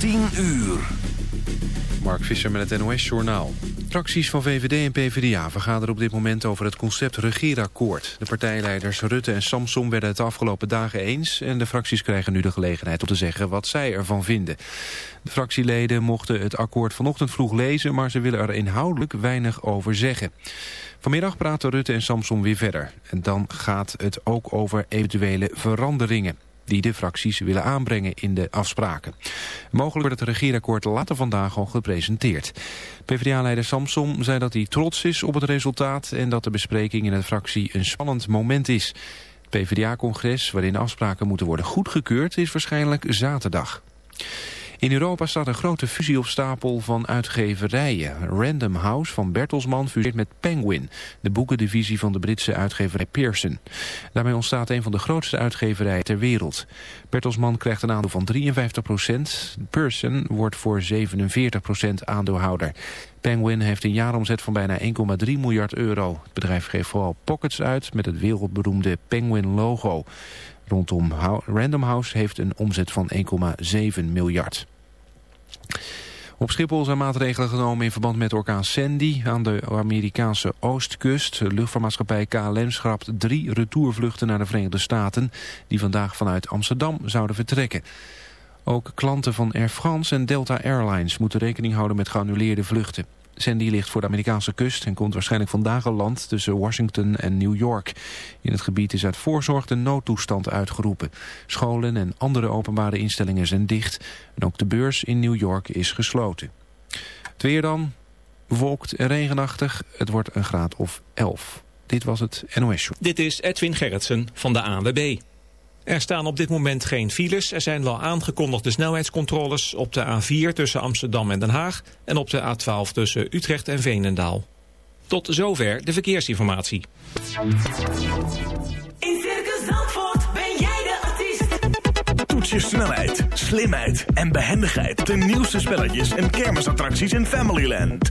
10 uur. Mark Visser met het NOS-journaal. Fracties van VVD en PvdA vergaderen op dit moment over het concept regeerakkoord. De partijleiders Rutte en Samson werden het de afgelopen dagen eens... en de fracties krijgen nu de gelegenheid om te zeggen wat zij ervan vinden. De fractieleden mochten het akkoord vanochtend vroeg lezen... maar ze willen er inhoudelijk weinig over zeggen. Vanmiddag praten Rutte en Samson weer verder. En dan gaat het ook over eventuele veranderingen die de fracties willen aanbrengen in de afspraken. Mogelijk wordt het regeerakkoord later vandaag al gepresenteerd. PvdA-leider Samsom zei dat hij trots is op het resultaat... en dat de bespreking in de fractie een spannend moment is. Het PvdA-congres, waarin afspraken moeten worden goedgekeurd... is waarschijnlijk zaterdag. In Europa staat een grote fusie op stapel van uitgeverijen. Random House van Bertelsmann fuseert met Penguin, de boekendivisie van de Britse uitgeverij Pearson. Daarmee ontstaat een van de grootste uitgeverijen ter wereld. Bertelsmann krijgt een aandeel van 53 procent. Pearson wordt voor 47 procent aandeelhouder. Penguin heeft een jaaromzet van bijna 1,3 miljard euro. Het bedrijf geeft vooral pockets uit met het wereldberoemde Penguin-logo. Rondom Random House heeft een omzet van 1,7 miljard. Op Schiphol zijn maatregelen genomen in verband met orkaan Sandy aan de Amerikaanse oostkust. De luchtvaartmaatschappij KLM schrapt drie retourvluchten naar de Verenigde Staten... die vandaag vanuit Amsterdam zouden vertrekken. Ook klanten van Air France en Delta Airlines moeten rekening houden met geannuleerde vluchten. Sandy ligt voor de Amerikaanse kust en komt waarschijnlijk vandaag al land tussen Washington en New York. In het gebied is uit voorzorg de noodtoestand uitgeroepen. Scholen en andere openbare instellingen zijn dicht en ook de beurs in New York is gesloten. Het weer dan, bewolkt en regenachtig, het wordt een graad of 11. Dit was het NOS Show. Dit is Edwin Gerritsen van de ANWB. Er staan op dit moment geen files. Er zijn wel aangekondigde snelheidscontroles op de A4 tussen Amsterdam en Den Haag... en op de A12 tussen Utrecht en Veenendaal. Tot zover de verkeersinformatie. In Circus Zandvoort ben jij de artiest. Toets je snelheid, slimheid en behendigheid... op de nieuwste spelletjes en kermisattracties in Familyland.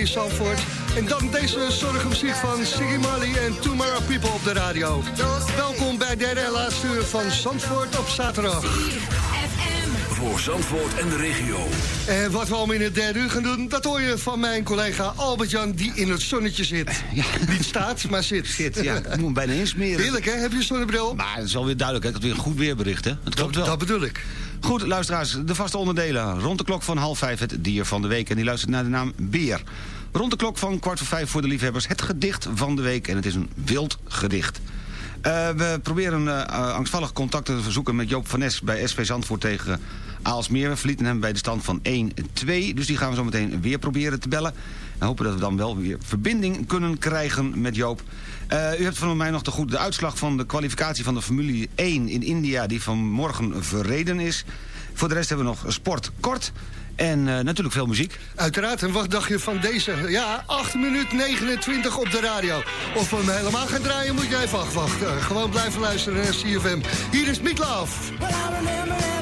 In Zandvoort. En dan deze zonnige muziek van Siggy Marley en Tomorrow People op de radio. Welkom bij derde en laatste uur van Zandvoort op zaterdag. Voor Zandvoort en de regio. En wat we allemaal in het derde uur gaan doen, dat hoor je van mijn collega Albert-Jan... die in het zonnetje zit. Niet staat, maar zit. Zit, ja. Ik moet hem bijna insmeren. Heerlijk hè, heb je een zonnebril? Maar het is alweer duidelijk, hè. Had weer een goed weerbericht, hè. Het klopt Dat, wel. dat bedoel ik. Goed, luisteraars, de vaste onderdelen. Rond de klok van half vijf het dier van de week. En die luistert naar de naam Beer. Rond de klok van kwart voor vijf voor de liefhebbers het gedicht van de week. En het is een wild gedicht. Eh, we proberen eh, angstvallig contact te verzoeken met Joop van Nes bij SV Zandvoort tegen Aalsmeer. We verlieten hem bij de stand van 1-2. Dus die gaan we zo meteen weer proberen te bellen. En hopen dat we dan wel weer verbinding kunnen krijgen met Joop. Eh, u hebt van mij nog te goed de uitslag van de kwalificatie van de Formule 1 in India... die vanmorgen verreden is. Voor de rest hebben we nog sport kort... En eh, natuurlijk veel muziek. Uiteraard, en wat dacht je van deze? Ja, 8 minuut 29 op de radio. Of we hem helemaal gaan draaien, moet je even afwachten. Gewoon blijven luisteren naar CFM. Hier is Meatloaf. Well,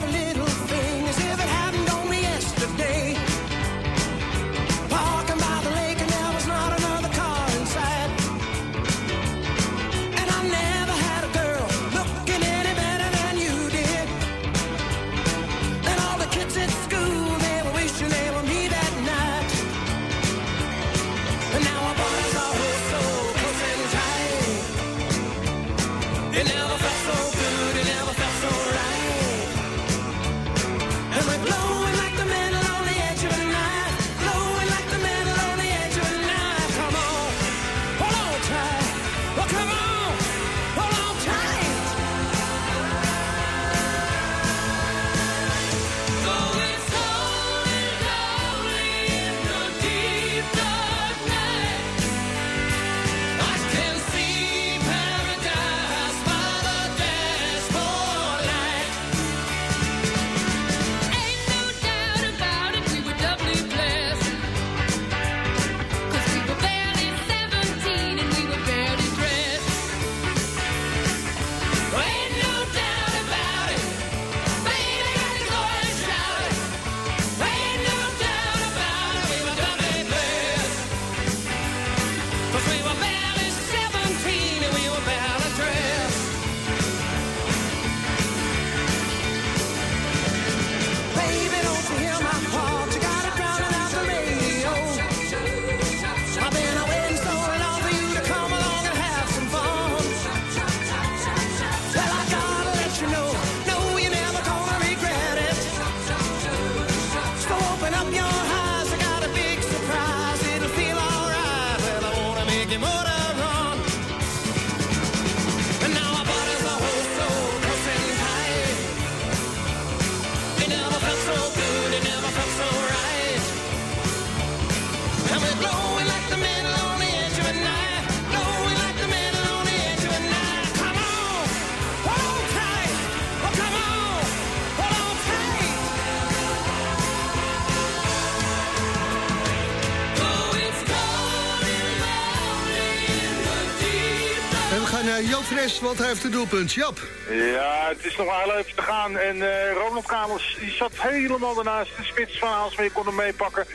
want hij heeft een doelpunt. Jap. Ja, het is nog wel even te gaan. En eh, Ronald Kamels die zat helemaal daarnaast. De spits van Aalsmeer kon hem meepakken.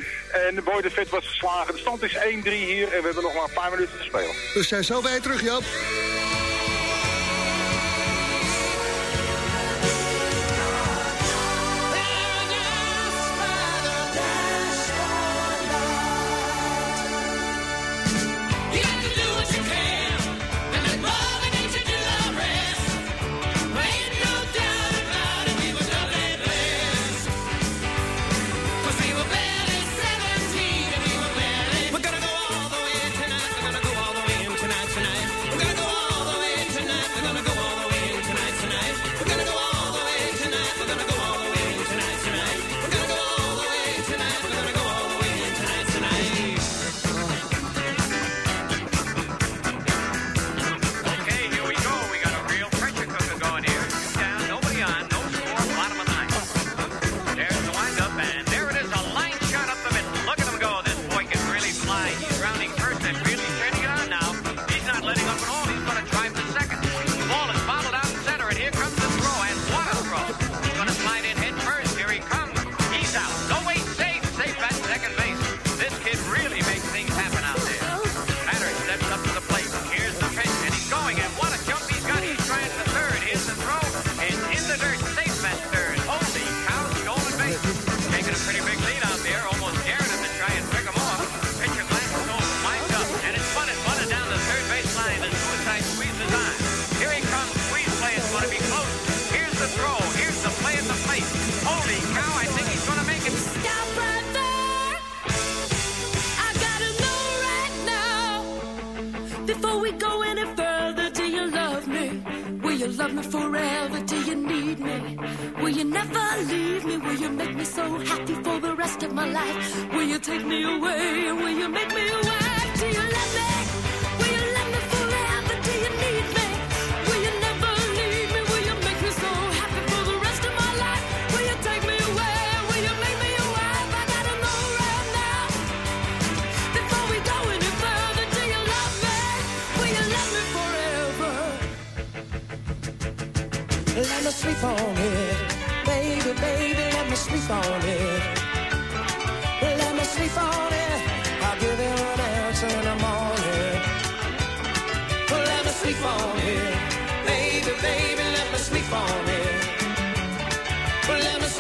En de Boy de Vet was geslagen. De stand is 1-3 hier en we hebben nog maar een paar minuten te spelen. We zijn zo bij terug, Joop.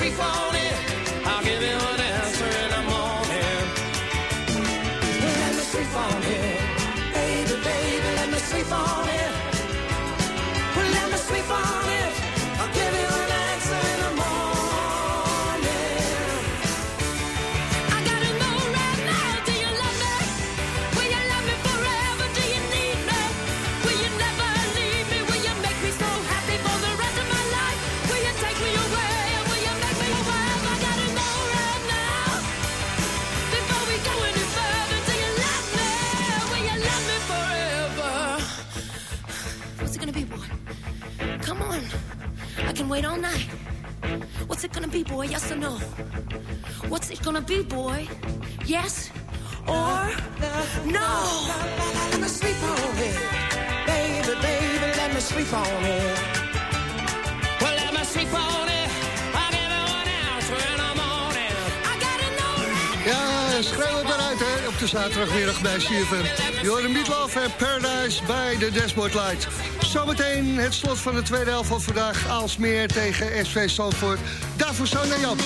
we fall. wait all night. What's it gonna be, boy? Yes or no? What's it gonna be, boy? Yes or no? Let me sleep on it, baby, baby. Let me sleep on it. Well, let me sleep on it. I give it one when I'm on it. I gotta know right. Ja, schreeuw het maar uit, hè, op de zaterdagmiddag bij CFM. een Mietloof en Paradise bij de Dashboard Light. Zometeen het slot van de tweede helft van vandaag. Aalsmeer tegen SV Zandvoort. Daarvoor zo naar Jan.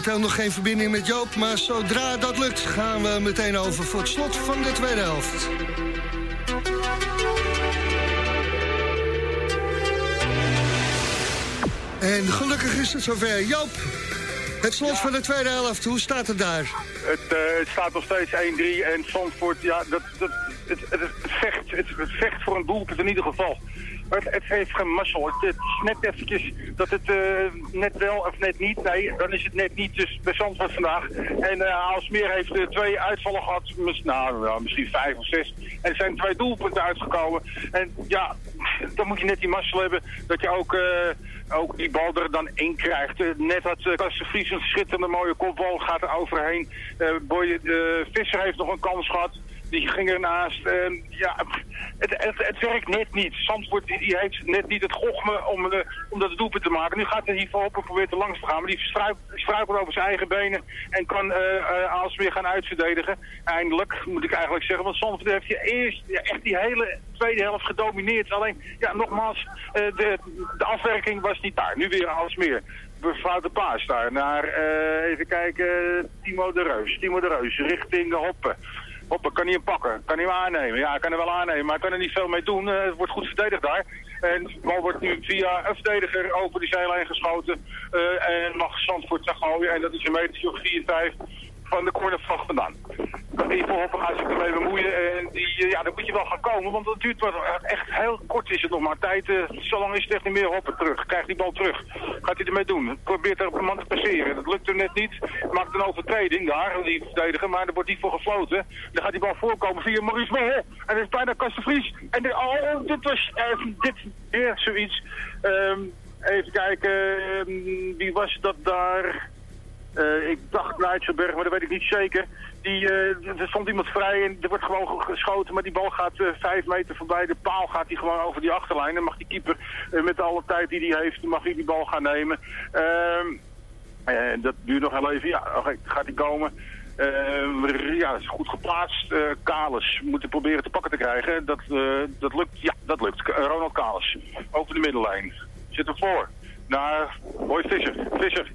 Momenteel nog geen verbinding met Joop, maar zodra dat lukt gaan we meteen over voor het slot van de tweede helft. En gelukkig is het zover. Joop, het slot van de tweede helft, hoe staat het daar? Het, eh, het staat nog steeds 1-3 en Zandvoort, ja, dat, dat, het, het, het, vecht, het, het vecht voor een doelpunt in ieder geval. Het, het heeft geen mazzel. Het, is net eventjes dat het eh, net wel of net niet. Nee, dan is het net niet dus bij Zandvoort vandaag. En uh, Aalsmeer heeft eh, twee uitvallen gehad. Nou, misschien vijf of zes. En er zijn twee doelpunten uitgekomen. En ja, dan moet je net die mazzel hebben dat je ook... ook die bal er dan in krijgt. net had uh, Vries een schitterende mooie kopbal, gaat er overheen. Boy, Visser heeft nog een kans gehad die ging ernaast. Ja, het, het, het werkt net niet. Zandvoort die, heeft net niet het gochme om, de, om dat doelpunt te maken. Nu gaat hij hier voorlopig proberen te langs te gaan. Maar die struikelt over zijn eigen benen en kan uh, uh, weer gaan uitverdedigen. Eindelijk, moet ik eigenlijk zeggen. Want Zandvoort heeft je eerst ja, echt die hele tweede helft gedomineerd. Alleen, ja, nogmaals, de, de afwerking was niet daar. Nu weer Aalsmeer foute paas daar naar, even kijken, Timo de Reus. Timo de Reus richting Hoppen. Hoppa, kan hij hem pakken? Kan hij hem aannemen? Ja, hij kan hem wel aannemen, maar hij kan er niet veel mee doen. Uh, het wordt goed verdedigd daar. En de bal wordt nu via een verdediger over die zijlijn geschoten. Uh, en mag Zandvoort gaan gooien. En dat is een metertje of 4-5 van de cornervlag vandaan. Even hoppen gaat zich ermee bemoeien. En die, ja, dan moet je wel gaan komen, want dat duurt wat, echt heel kort is het nog maar tijd. Uh, zo lang is het echt niet meer hoppen terug. Krijgt die bal terug. Gaat hij ermee doen. Probeert er op een man te passeren. Dat lukt hem net niet. Maakt een overtreding daar, die verdediger, maar er wordt niet voor gefloten. Dan gaat die bal voorkomen via Maurice Mol. En dat is bijna Kastenvries. En de, oh, dit was uh, dit weer zoiets. Um, even kijken, um, wie was dat daar? Uh, ik dacht Leidselberg, maar dat weet ik niet zeker. Die, uh, er stond iemand vrij en er wordt gewoon geschoten, maar die bal gaat uh, vijf meter voorbij. De paal gaat hij gewoon over die achterlijn. Dan mag die keeper met alle tijd die hij heeft, mag hij die bal gaan nemen. dat duurt nog heel even. Ja, oké, gaat hij komen. ja, dat is goed geplaatst. Kalis moeten proberen te pakken te krijgen. Dat, dat lukt, ja, dat lukt. Ronald Kalis, over de middenlijn. Zit ervoor. Naar Boy Fischer. Fischer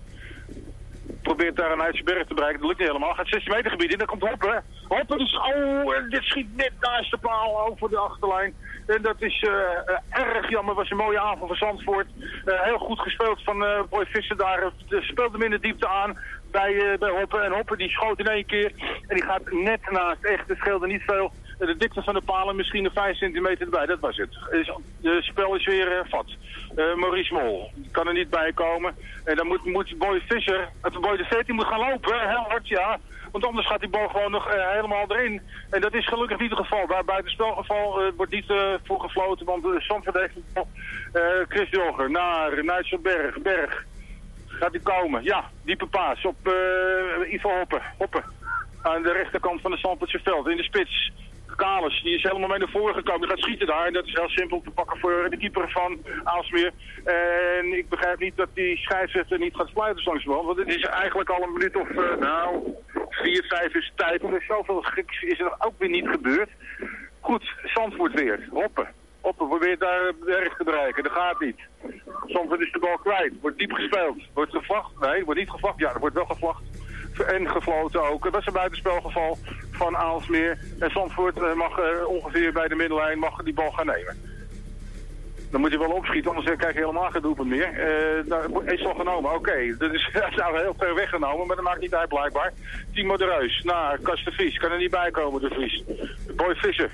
probeert daar een Uitsberg te bereiken. Dat lukt niet helemaal. Gaat 16 meter gebied in. Dan komt Hoppen. Hoppen dus, oh, en dit schiet net naast de paal over de achterlijn. En dat is uh, uh, erg jammer. was een mooie avond van Zandvoort. Uh, heel goed gespeeld van Boy Visser daar. speelt hem in de diepte aan bij, bij Hoppen. En Hoppen die schoot in één keer. En die gaat net naast. Echt, het scheelde niet veel. De dikte van de palen misschien een 5 centimeter erbij. Dat was het. Het spel is weer vat. Maurice Mol kan er niet bij komen. En dan moet, moet Boy Fischer, het Boy de 14 moet gaan lopen. Heel hard, ja. Want anders gaat die bal gewoon nog uh, helemaal erin. En dat is gelukkig niet het geval. Daar buiten spelgeval uh, wordt niet uh, voor gefloten. Want de Zandvoort heeft het. Chris Jogger naar Nijtselberg. Berg. Gaat hij komen? Ja, diepe paas op Ivo Hoppen. Hoppen. Aan de rechterkant van de Zandvoortse veld. In de spits. Kalis, die is helemaal mee naar voren gekomen. Die gaat schieten daar. En dat is heel simpel te pakken voor de keeper van Aalsmeer. En ik begrijp niet dat die scheidsrechter niet gaat sluiten langs de. Want het is eigenlijk al een minuut of, uh, nou, vier, vijf is tijd. En er is zoveel geks is er ook weer niet gebeurd. Goed, Zandvoort weer. Hoppen. Hoppen probeert daar erg te bereiken. Dat gaat niet. Zandvoort is de bal kwijt. Wordt diep gespeeld. Wordt gevlacht? Nee, wordt niet gevlacht. Ja, er wordt wel gevlacht en gefloten ook. Dat is een buitenspelgeval van Aalsmeer. En Zandvoort eh, mag uh, ongeveer bij de middenlijn mag die bal gaan nemen. Dan moet hij wel opschieten, anders krijg je helemaal geen doelpunt meer. Uh, nou, is al genomen, oké. Dat is nou heel ver weggenomen, maar dat maakt niet uit blijkbaar. Timo de Reus, Vries. Kan er niet bij komen, de Vries. Boy Visser.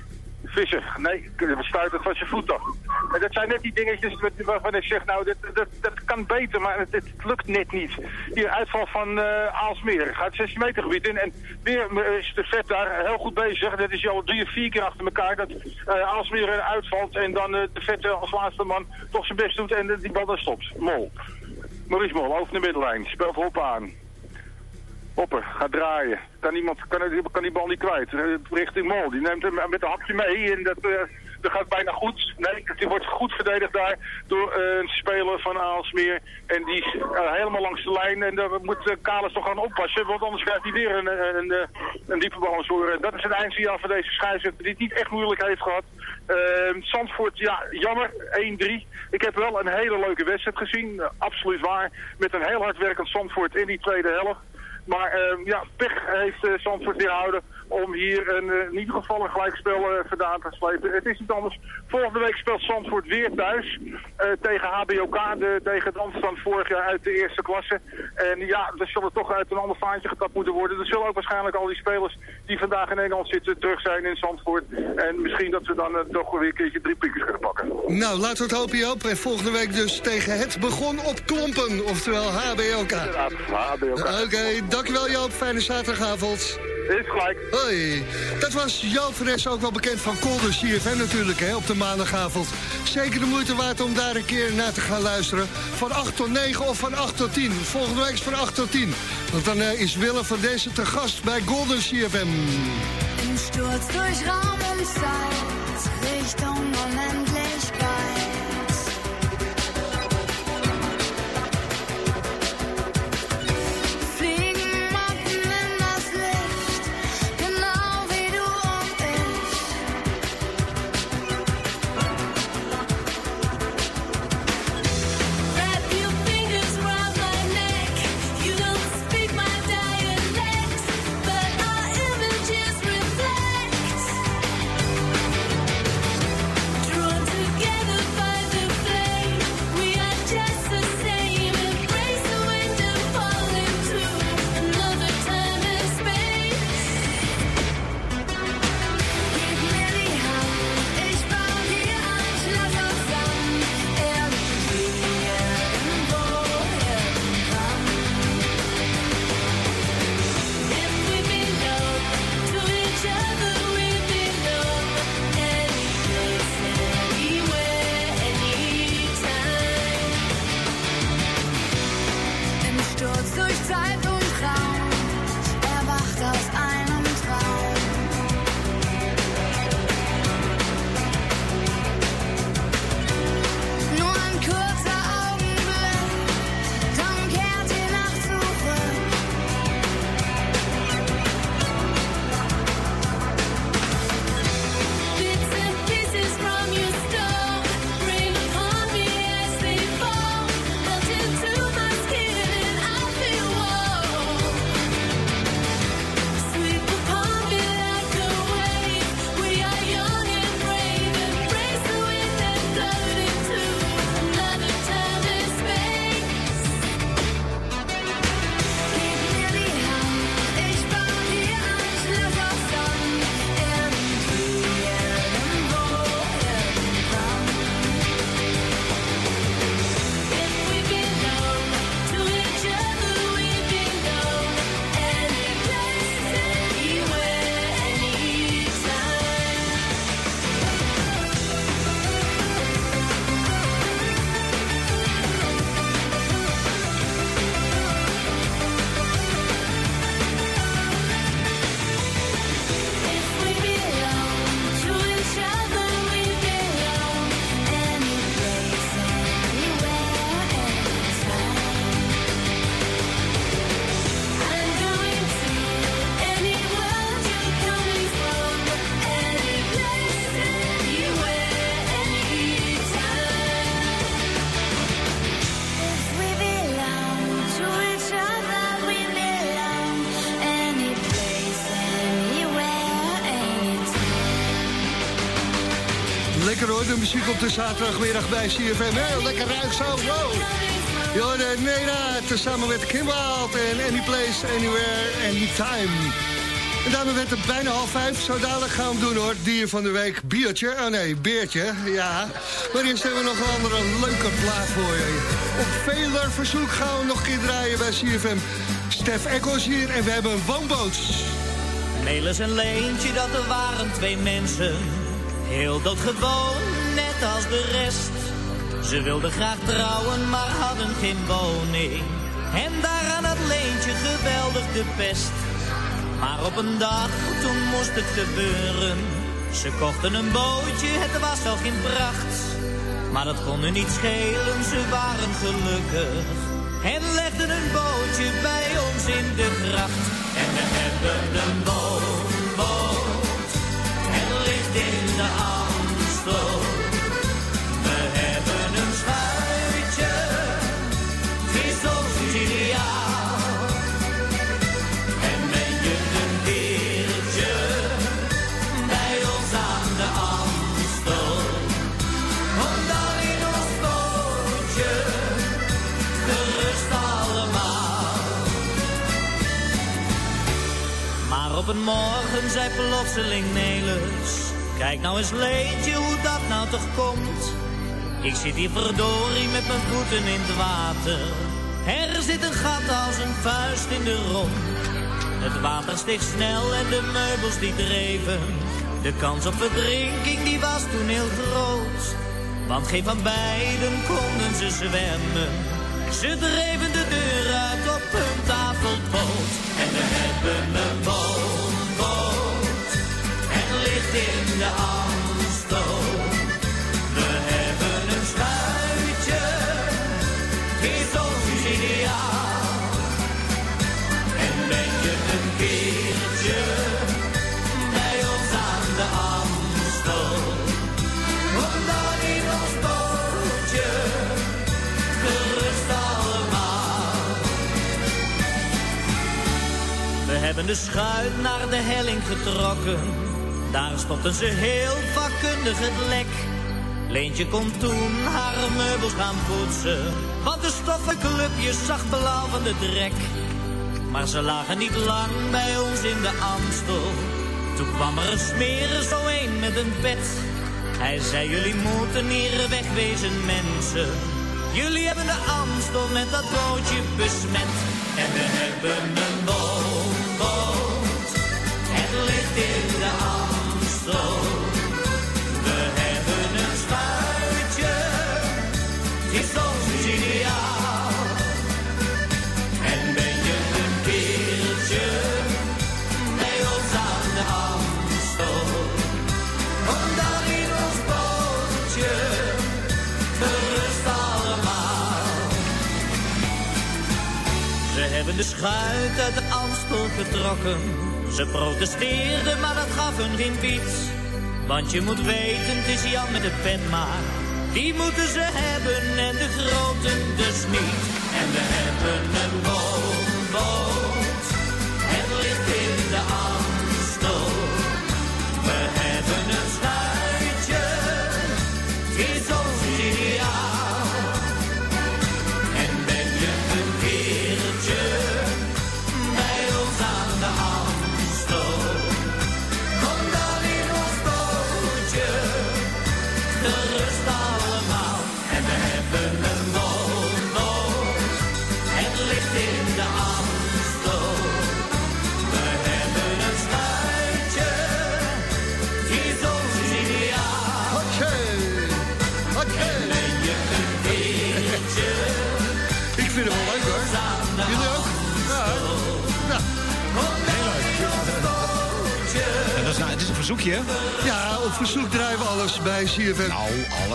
Visser, nee, we stuiten van zijn voet toch. En dat zijn net die dingetjes waarvan ik zeg, nou, dat, kan beter, maar het, het lukt net niet. Hier, uitval van uh, Aalsmeer, gaat 16 meter gebied in en weer is de vet daar heel goed bezig. Dat is al drie of vier keer achter elkaar dat uh, Aalsmeer uitvalt en dan de vet als laatste man toch zijn best doet en die bal dan stopt. Mol. Maurice Mol, over de middenlijn, speel voor op aan. Hopper, gaat draaien. Kan, iemand, kan, kan die bal niet kwijt. Richting Mol. Die neemt hem met een hapje mee. En dat uh, dat gaat bijna goed. Nee, het wordt goed verdedigd daar door eh, een speler van Aalsmeer. En die is eh, helemaal langs de lijn. En daar moet Kalis toch gaan oppassen, want anders krijgt hij weer een, een, een, diepe bal zoren. Dat is het eindsignaal van deze scheidsrechter die het niet echt moeilijk heeft gehad. Uh, Zandvoort, ja, jammer, 1-3. Ik heb wel een hele leuke wedstrijd gezien, absoluut waar. Met een heel hard werkend Zandvoort in die tweede helft. Maar uh, ja, pech heeft uh, Zandvoort weerhouden om hier een, uh, in ieder geval een gelijkspel uh, vandaan te slepen. Het is niet anders. Volgende week speelt Zandvoort weer thuis uh, tegen HBOK, de, tegen de van vorig jaar uit de eerste klasse. En ja, er zullen toch uit een ander vaantje getapt moeten worden. Er zullen ook waarschijnlijk al die spelers die vandaag in Engeland zitten terug zijn in Zandvoort. En misschien dat ze dan toch weer een keertje drie piekers kunnen pakken. Nou, laten we het hopen Joop. En volgende week dus tegen het begon op Klompen, oftewel HBOK. HBOK. Oké, okay, dankjewel Joop. Fijne zaterdagavond. Is gelijk. Hoi. Dat was Joop Fres, ook wel bekend van Kolder CFM natuurlijk, hè, op de maandagavond. Zeker de moeite waard om daar een keer naar te gaan luisteren. Van 8 tot 9 of van 8 tot 10. Volgende week is van 8 tot 10. Want dan uh, is Willem van deze te gast bij Golden CFM. Im Sturz durch Raum und Zeit, Richtung Unendlichkeit. De muziek op de zaterdagmiddag bij CFM. Heel lekker ruig zo, wow. Jorde Nena, tezamen met Kim Wild en Any Place, Anywhere, Anytime. En daarmee werd het bijna half vijf. Zo dadelijk gaan we doen hoor. Dier van de week, biertje. Oh nee, beertje, ja. Maar eerst hebben we nog een andere leuke plaat voor je. Op veler verzoek gaan we nog een keer draaien bij CFM. Stef Eccles hier en we hebben een woonboot. Melis en Leentje, dat er waren twee mensen. Heel doodgewoon, net als de rest. Ze wilden graag trouwen, maar hadden geen woning. En daaraan had Leentje geweldig de pest. Maar op een dag, toen moest het gebeuren. Ze kochten een bootje, het was al geen pracht. Maar dat kon hun niet schelen, ze waren gelukkig. En legden een bootje bij ons in de gracht. En we hebben een woonboot. De. We hebben een schuitje. Het ons ideaal. En ben je een keertje bij ons aan de Amstel. Kom dan in ons bootje, gerust allemaal. Maar op een morgen zei plotseling Nelis, kijk nou eens Leentje hoe dat nou toch komt. Ik zit hier verdorie met mijn voeten in het water. Er zit een gat als een vuist in de romp. Het water steeg snel en de meubels die dreven. De kans op verdrinking die was toen heel groot. Want geen van beiden konden ze zwemmen. Ze dreven de deur uit op hun tafelpoot. En we hebben een woonboot. De Amstel. We hebben een schuitje. Is ons ideaal. En ben je een keertje bij ons aan de Amstel. Kom dan in ons bootje, gerust allemaal. We hebben de schuit naar de helling getrokken. Daar stopten ze heel vakkundig het lek. Leentje kon toen haar meubels gaan poetsen. Want de stoffen clubjes zag blauw van de drek. Maar ze lagen niet lang bij ons in de Amstel. Toen kwam er een smeren zo een met een pet. Hij zei, jullie moeten hier wegwezen mensen. Jullie hebben de Amstel met dat bootje besmet. En we hebben een woonboot. Het ligt in Amstel. We hebben een schuitje. Het is ons ideaal. En ben je een keertje bij ons aan de Amstel? Kom dan in ons bootje, gerust allemaal. Ze hebben de schuit uit de Amstel getrokken. Ze protesteerden, maar dat gaf hun geen fiets. Want je moet weten, het is Jan met de pen maar. Die moeten ze hebben en de grote dus niet. En we hebben een woonboot. Het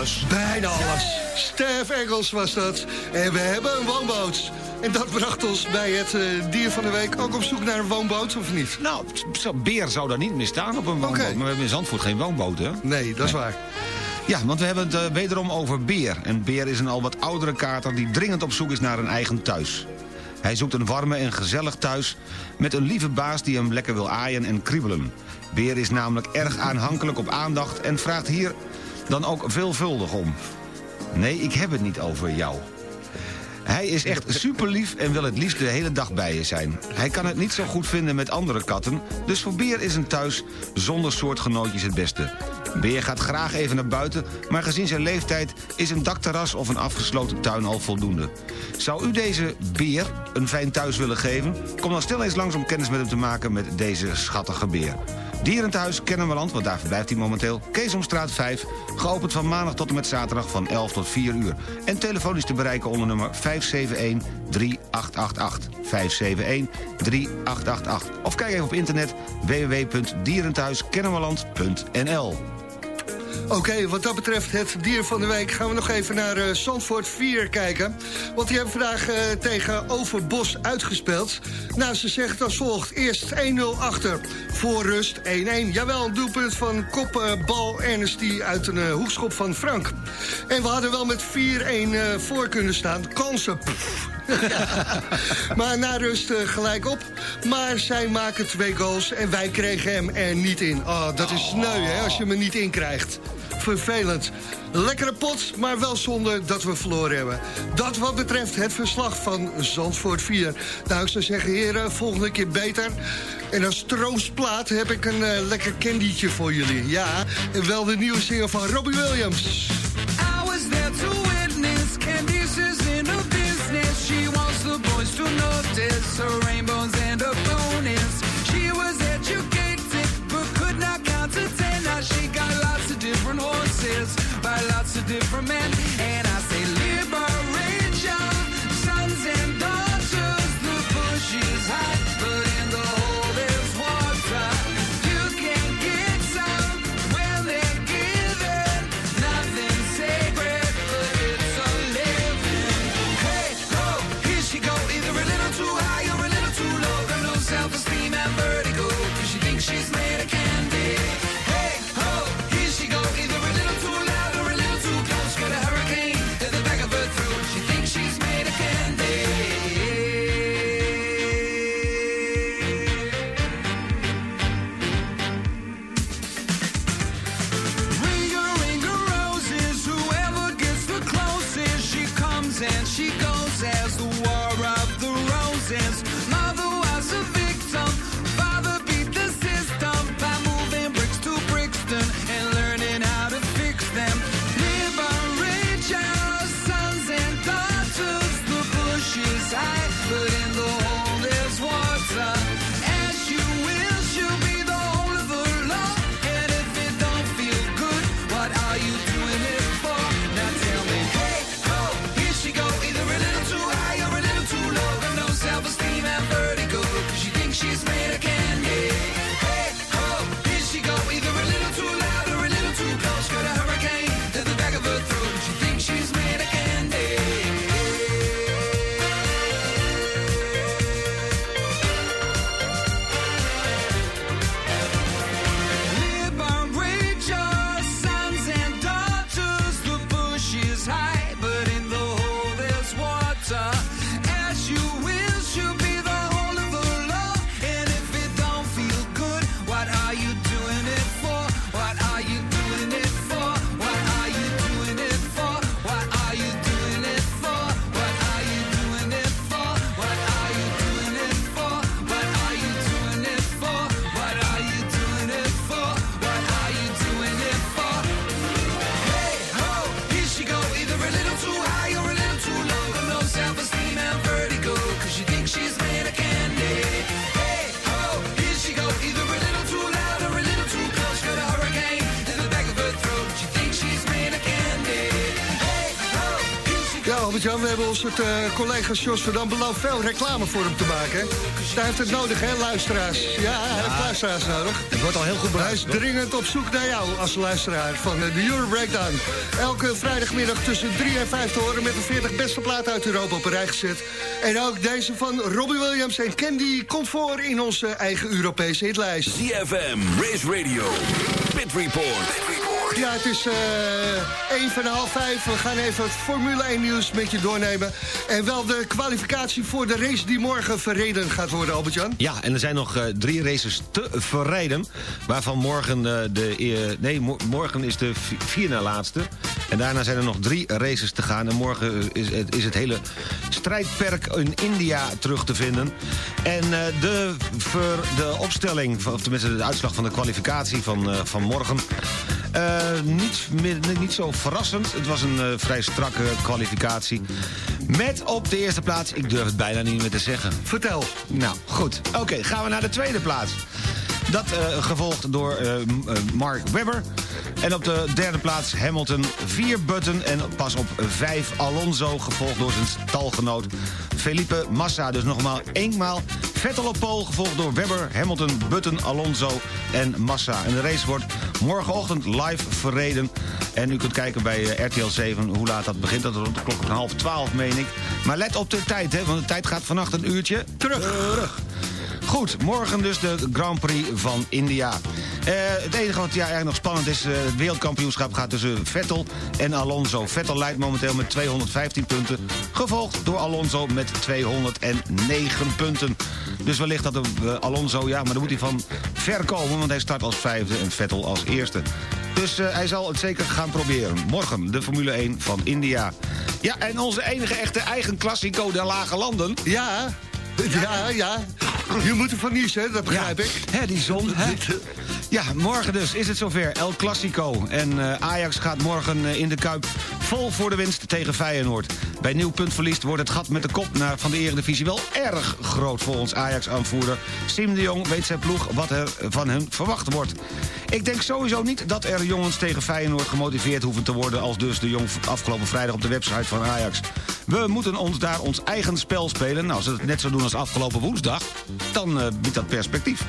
alles. Bijna alles. Stef Engels was dat. En we hebben een woonboot. En dat bracht ons bij het eh, dier van de week. Ook op zoek naar een woonboot, of niet? Nou, beer zou daar niet meer staan op een woonboot. Maar we hebben in Zandvoort geen woonboot, hè? Nee, dat is waar. Ja, want we hebben het eh, wederom over Beer. En Beer is een al wat oudere kater die dringend op zoek is naar een eigen thuis. Hij zoekt een warme en gezellig thuis met een lieve baas die hem lekker wil aaien en kriebelen. Beer is namelijk erg aanhankelijk op aandacht en vraagt hier dan ook veelvuldig om. Nee, ik heb het niet over jou. Hij is echt super lief en wil het liefst de hele dag bij je zijn. Hij kan het niet zo goed vinden met andere katten... dus voor Beer is een thuis zonder soortgenootjes het beste. Beer gaat graag even naar buiten... maar gezien zijn leeftijd is een dakterras of een afgesloten tuin al voldoende. Zou u deze Beer een fijn thuis willen geven? Kom dan stil eens langs om kennis met hem te maken met deze schattige beer. Dierenthuis Kennemerland, want daar verblijft hij momenteel. Keesomstraat 5, geopend van maandag tot en met zaterdag van 11 tot 4 uur. En telefonisch te bereiken onder nummer 571-3888. 571-3888. Of kijk even op internet www.dierenthuiskennemerland.nl Oké, wat dat betreft het dier van de week... gaan we nog even naar eh Zandvoort 4 kijken. Want die hebben vandaag eh, tegen Overbos uitgespeeld. Nou, ze het als volgt. Eerst 1-0 achter, voor rust 1-1. Jawel, een doelpunt van kopbal Ernesty uit een eh, hoekschop van Frank. En we hadden wel met 4-1 eh, voor kunnen staan. Kansen. maar na rust eh, gelijk op. Maar zij maken twee goals en wij kregen hem er niet in. Oh, dat is sneu, hè, als je hem niet in krijgt. Vervelend. Lekkere pot, maar wel zonde dat we verloren hebben. Dat wat betreft het verslag van Zandvoort 4. Nou, ik zou zeggen, heren, volgende keer beter. En als troostplaat heb ik een eh, lekker candytje voor jullie. Ja, en wel de nieuwe single van Robbie Williams. Notice her rainbows and her bonus. She was educated but could not count to ten. Now she got lots of different horses by lots of different men. And she goes het eh, collega Jos Verdam beloofd veel reclame voor hem te maken. Hij heeft het nodig, hè, luisteraars? Ja, hij heeft luisteraars nodig. Het wordt al heel goed Hij is dringend op zoek naar jou als luisteraar van eh, de Euro Breakdown. Elke vrijdagmiddag tussen 3 en 5 te horen met de 40 beste platen uit Europa op een rij gezet. En ook deze van Robbie Williams en Candy komt voor in onze eigen Europese hitlijst. ZFM, Race Radio, Pit Report. Ja, het is eh 1 van half 5. We gaan even het Formule 1 nieuws met je doornemen. En wel de kwalificatie voor de race die morgen verreden gaat worden, Albert-Jan. Ja, en er zijn nog eh, drie races te verrijden. Waarvan morgen eh, de... eh, nee, mo- morgen is de vi- vier na laatste. En daarna zijn er nog drie races te gaan. En morgen is, het- is het hele strijdperk in India terug te vinden. En de, de opstelling, of tenminste de uitslag van de kwalificatie van, van morgen... niet, meer- niet zo verrassend. Het was een eh, vrij strakke kwalificatie. Met op de eerste plaats, ik durf het bijna niet meer te zeggen. Vertel. Nou, goed. Oké, gaan we naar de tweede plaats. Dat eh, gevolgd door eh, eh, Mark Webber. En op de derde plaats Hamilton 4 Button. En pas op 5 Alonso, gevolgd door zijn stalgenoot Felipe Massa. Dus nogmaals eenmaal Vettel op pole, gevolgd door Webber, Hamilton, Button, Alonso en Massa. En de race wordt morgenochtend live verreden. En u kunt kijken bij RTL 7 hoe laat dat begint. Dat rond de klok van half 12, meen ik. Maar let op de tijd, hè, want de tijd gaat vannacht een uurtje terug. Goed, morgen dus de Grand Prix van India. Eh, het enige wat ja, eigenlijk nog spannend is... eh, het wereldkampioenschap gaat tussen Vettel en Alonso. Vettel leidt momenteel met 215 punten... gevolgd door Alonso met 209 punten. Dus wellicht dat eh, Alonso... ja, maar dan moet hij van ver komen... want hij start als vijfde en Vettel als eerste. Dus hij zal het zeker gaan proberen. Morgen de Formule 1 van India. Ja, en onze enige echte eigen klassico der lage landen... Ja, ja, ja. Je moet ervan niezen, hè, dat begrijp ik. Hè, die zon. Hè? Ja, morgen dus is het zover. El Clasico. En eh, Ajax gaat morgen eh, in de Kuip vol voor de winst tegen Feyenoord. Bij nieuw puntverlies wordt het gat met de kop naar van de Eredivisie wel erg groot volgens Ajax-aanvoerder. Sim de Jong weet zijn ploeg wat er van hen verwacht wordt. Ik denk sowieso niet dat er jongens tegen Feyenoord gemotiveerd hoeven te worden... als dus de Jong afgelopen vrijdag op de website van Ajax. We moeten ons daar ons eigen spel spelen. Nou, als ze het net zo doen als afgelopen woensdag... dan eh, biedt dat perspectief.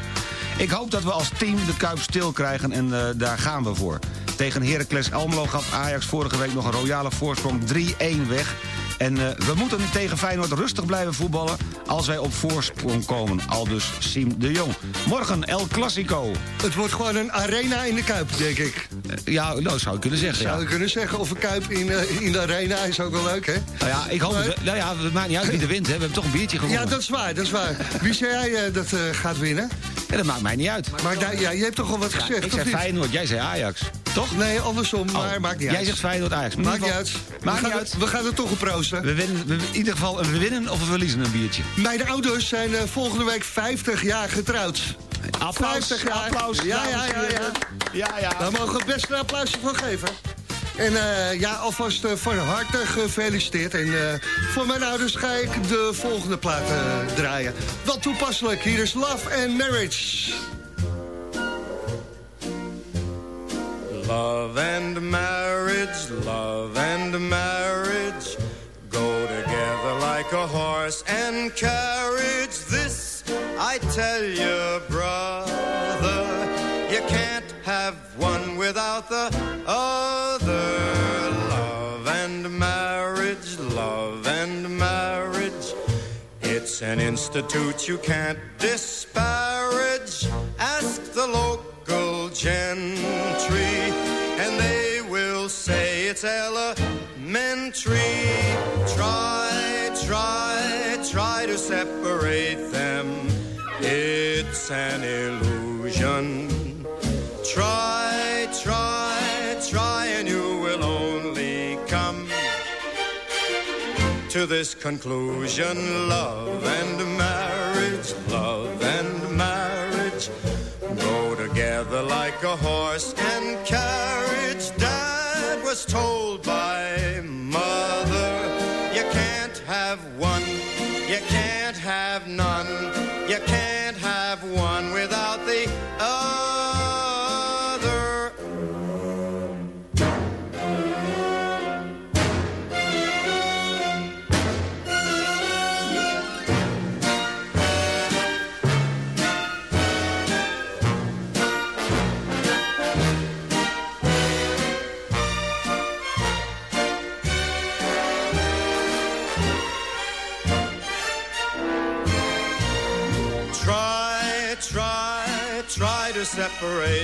Ik hoop dat we als team de Kuip stil krijgen en eh, daar gaan we voor. Tegen Heracles Almelo gaf Ajax vorige week nog een royale voorsprong 3-1 weg. En eh, we moeten tegen Feyenoord rustig blijven voetballen als wij op voorsprong komen. Al dus Siem de Jong. Morgen El Clasico. Het wordt gewoon een arena in de Kuip, denk ik. ja, nou zou je kunnen zeggen. Zou je kunnen zeggen, of een Kuip in, eh, in de arena is ook wel leuk, hè? Nou ja, ik hoop Maar- het. Nou ja, het maakt niet uit wie er wint. Hè. We hebben toch een biertje gewonnen. Ja, dat is waar, dat is waar. Wie zei jij eh, dat eh, gaat winnen? Ja, dat maakt mij niet uit. Maar daar, ja, je hebt toch al wat Ja, gezegd, ik zei? Feyenoord, jij zei Ajax. Toch? Nee, andersom, maar maakt niet Jij uit. zegt Feyenoord, Ajax. Maakt niet uit. Maakt we, niet gaan, uit. we gaan er toch We winnen, we, in ieder geval, we winnen of we verliezen een biertje. Mijn ouders zijn eh, volgende week 50 jaar getrouwd. Applaus, 50 jaar. applaus, Ja, ja, ja, ja. Ja, ja. Daar mogen we best een applausje voor geven. En eh, ja, alvast eh, van harte gefeliciteerd. En eh, voor mijn ouders ga ik de volgende plaat draaien. Wat toepasselijk, hier is Love and Marriage. Love and marriage, love and marriage like a horse and carriage. This I tell you, brother, you can't have one without the other. Love and marriage, love and marriage. It's an institute you can't disparage. Ask the local gentry, and they will say it's elementary. An illusion. Try, try, try, and you will only come to this conclusion love and marriage, love and marriage go together like a horse and carriage. Dad was told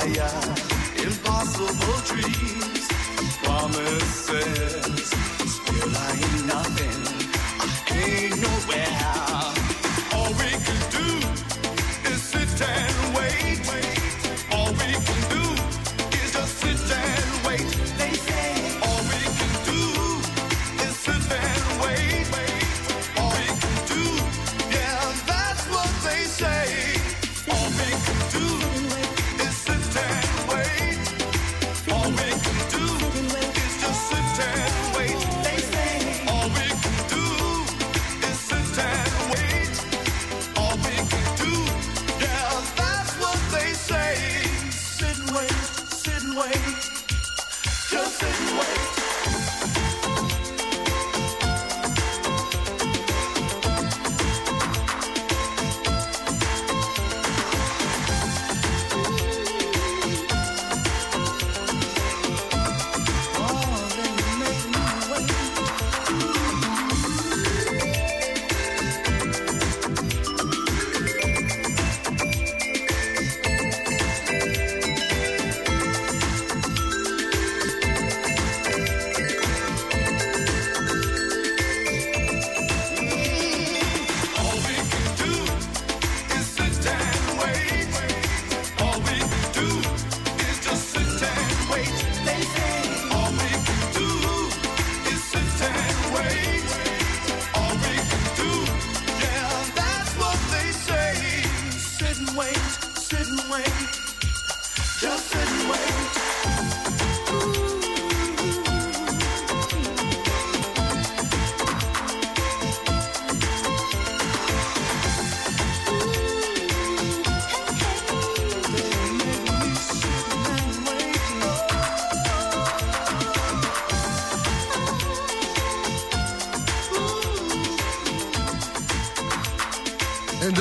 higher, impossible dreams, promises.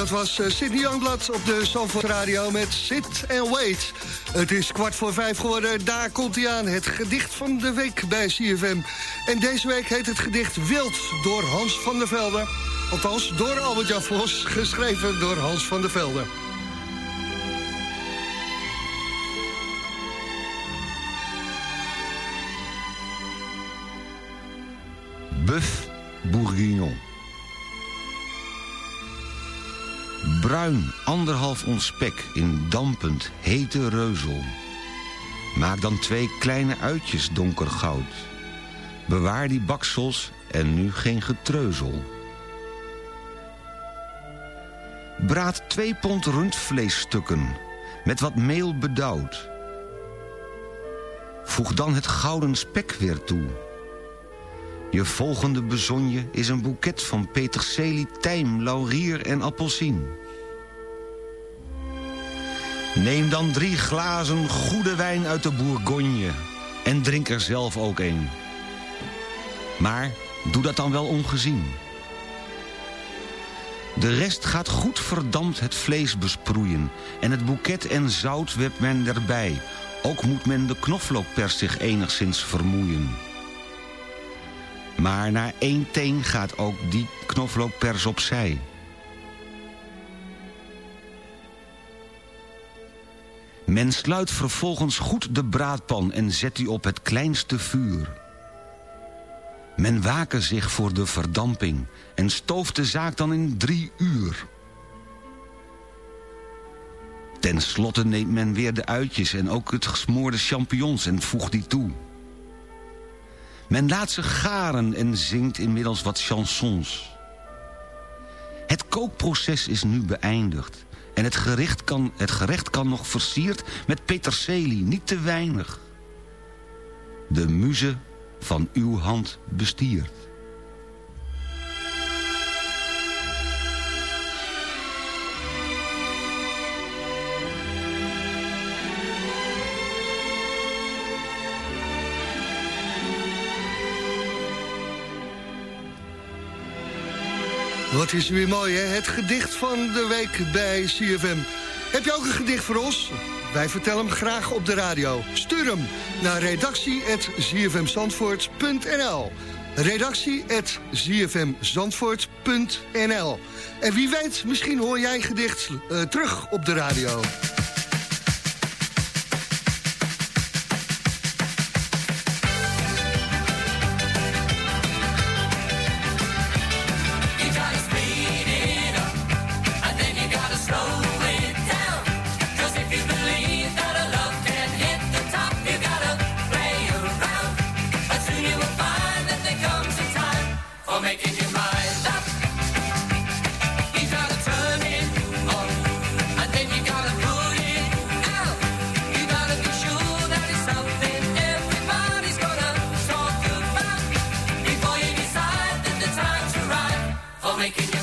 Dat was eh, Sidney Youngblood op de Zandvoort Radio met Sit and Wait. Het is kwart voor vijf geworden, daar komt hij aan. Het gedicht van de week bij CFM. En deze week heet het gedicht Wild door Hans van der Velde. Althans, door Albert-Jan Vos, geschreven door Hans van der Velde. Bruin, anderhalf ons spek in dampend, hete reuzel. Maak dan twee kleine uitjes donkergoud. Bewaar die baksels en nu geen getreuzel. Braad twee pond rundvleesstukken, met wat meel bedauwd. Voeg dan het gouden spek weer toe. Je volgende bezonje is een boeket van peterselie, tijm, laurier en appelsien. Neem dan drie glazen goede wijn uit de Bourgogne en drink er zelf ook een. Maar doe dat dan wel ongezien. De rest gaat goed verdampt het vlees besproeien... en het boeket en zout werpt men erbij. Ook moet men de knoflookpers zich enigszins vermoeien. Maar na één teen gaat ook die knoflookpers opzij. Men sluit vervolgens goed de braadpan en zet die op het kleinste vuur. Men waken zich voor de verdamping en stooft de zaak dan in drie uur. Ten slotte neemt men weer de uitjes en ook het gesmoorde champignons en voegt die toe. Men laat ze garen en zingt inmiddels wat chansons. Het kookproces is nu beëindigd. En het gerecht kan, het gerecht kan nog versierd met peterselie, niet te weinig. De muze van uw hand bestiert. Wat is weer mooi, hè? Het gedicht van de week bij CFM. Heb je ook een gedicht voor ons? Wij vertellen hem graag op de radio. Stuur hem naar redactie.zfmzandvoort.nl redactie.zfmzandvoort.nl En wie weet, misschien hoor jij een gedicht eh, terug op de radio. making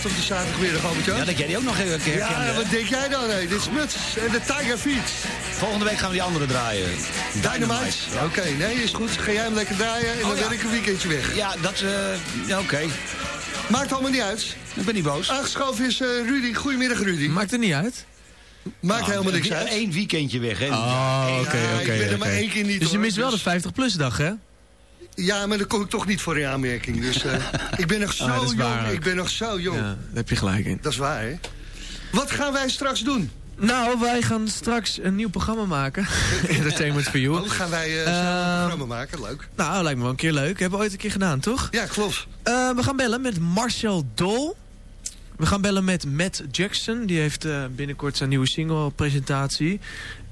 plaat op de zaterdagmiddag, albert Ja, dat jij die ook nog een keer Ja, wat denk jij dan? Hè? Dit is Muts en de Tiger Feet. Volgende week gaan we die andere draaien. Dynamite. Oké, nee, is goed. Ga jij hem lekker draaien en dan Oh, ja. ben ik een weekendje weg. Ja, dat... eh ja, oké. Maakt allemaal niet uit. Ik ben niet boos. Aangeschoven is eh, Rudy. Goedemiddag, Rudy. Maakt er niet uit. Maakt helemaal niks uit. Eén weekendje weg, hè? Oh, oké, oké. ik ben er oké. maar één keer niet, Dus je mist wel de dus- 50-plus dag, hè? Ja, maar daar kom ik toch niet voor in aanmerking. Dus eh, ik ben nog zo Ah, is jong. waar. Ik ben nog zo jong. Ja, daar heb je gelijk in. Dat is waar, hè? Wat gaan wij straks doen? Nou, wij gaan straks een nieuw programma maken. Entertainment for You. Oh, gaan wij eh, zelf een Ehm, programma maken? Leuk. Nou, lijkt me wel een keer leuk. Hebben we ooit een keer gedaan, toch? Ja, klopt. Eh, we gaan bellen met Marcel Dol. We gaan bellen met Matt Jackson. Die heeft eh, binnenkort zijn nieuwe single-presentatie.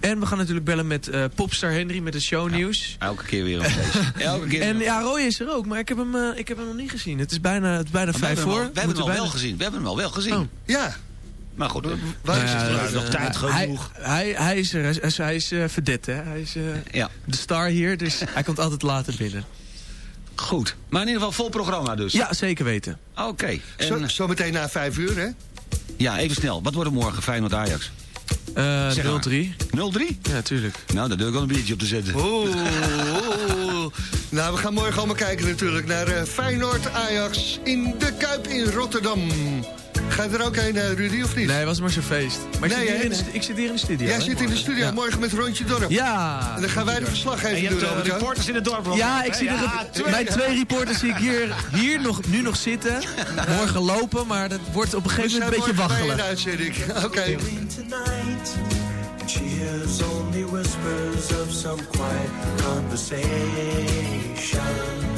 En we gaan natuurlijk bellen met eh, Popstar Henry met het shownieuws. Elke keer weer een feest. Elke keer En ja, Roy is er ook, maar ik heb hem, eh, ik heb hem nog niet gezien. Het is bijna, het is bijna vijf hebben hem voor. al- We hebben hem al wel bijna- gezien. We hebben hem al wel gezien. Oh. Ja. Maar goed, eh, Waar is Nou het? er is nog eh, tijd genoeg. Hij, hij is er. Hij is, hij is eh, verdette, hè. Hij is eh, Ja, de star hier, dus hij komt altijd later binnen. goed. Maar in ieder geval vol programma dus. Ja, zeker weten. Oké. Zo, En zometeen na vijf uur, hè? ja, even snel. Wat wordt er morgen? Feyenoord Eh Zeg maar. 0-3. 0-3? Ja, tuurlijk. Nou, daar durf ik wel een biertje op te zetten. Oeh, oeh. Nou, we gaan morgen allemaal kijken natuurlijk naar eh, Feyenoord Ajax in de Kuip in Rotterdam. Ga je er ook heen, eh, Rudy, of niet? Nee, het was maar zo'n feest. Maar ik, Nee, zit, hier in de, ik zit hier in de studio. Jij hè, zit in de morgen. studio, Ja. morgen met Rondje Dorp. Ja. En dan gaan wij de verslaggeving doen, Albert Jan. in het dorp. Ja, ik zie er, mijn twee reporters zie ik hier, hier nog, nu nog zitten. Morgen lopen, maar dat wordt op een We gegeven zijn moment een beetje morgen waggelen. uitzending. Oké. tonight. And she hears only whispers of some quiet conversation.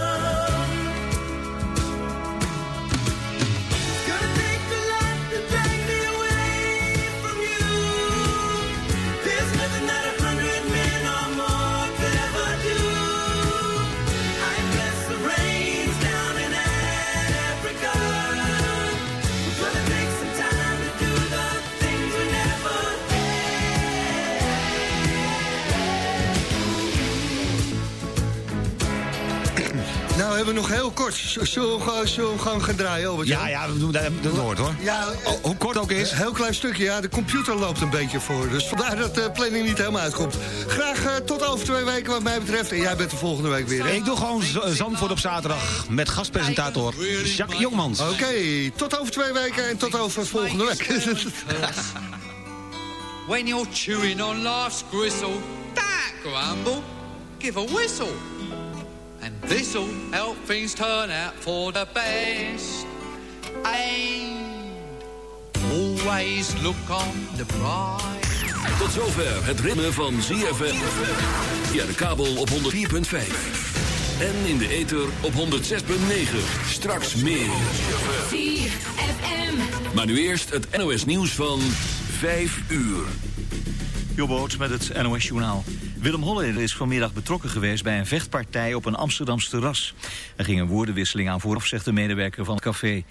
Hebben we nog heel kort. Zullen we, gewoon gaan draaien, Albert? Ja, ja, we doen dat, dat hoort hoor. Ja, Oh, hoe kort ook is. Een heel klein stukje, ja. De computer loopt een beetje voor. Dus vandaar dat de planning niet helemaal uitkomt. Graag eh, tot over twee weken wat mij betreft. En jij bent de volgende week weer, hè? Ik doe gewoon Z- Zandvoort op zaterdag met gastpresentator Jacques Jongmans. Oké, tot over twee weken en tot over volgende week. When you're chewing on life's gristle, that grumble, give a whistle. This'll help things turn out for the best. And always look on the bright. Tot zover het ritme van ZFM. Via de kabel op 104.5. En in de ether op 106.9. Straks meer. Maar nu eerst het NOS nieuws van 5 uur. Jobboot met het NOS Journaal. Willem Holleder is vanmiddag betrokken geweest bij een vechtpartij op een Amsterdamse terras. Er ging een woordenwisseling aan vooraf, zegt de medewerker van het café.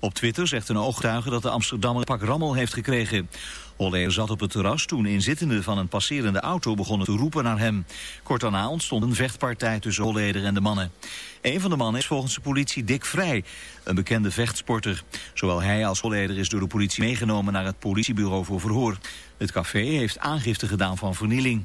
Op Twitter zegt een ooggetuige dat de Amsterdammer pak rammel heeft gekregen. Holleder zat op het terras toen inzittenden van een passerende auto begonnen te roepen naar hem. Kort daarna ontstond een vechtpartij tussen Holleder en de mannen. Een van de mannen is volgens de politie Dick Vrij, een bekende vechtsporter. Zowel hij als Holleder is door de politie meegenomen naar het politiebureau voor verhoor. Het café heeft aangifte gedaan van vernieling.